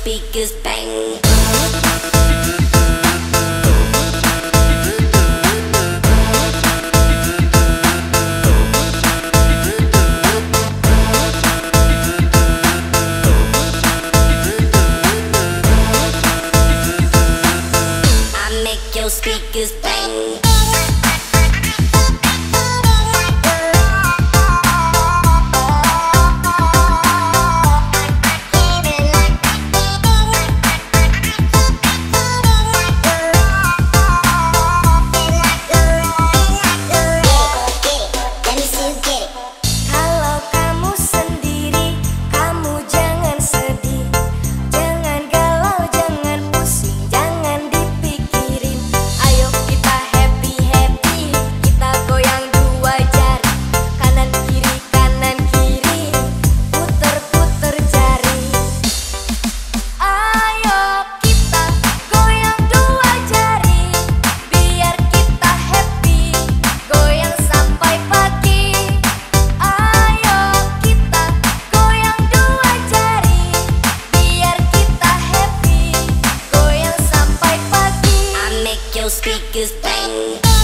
speakers bang. speakers bang speakers bang.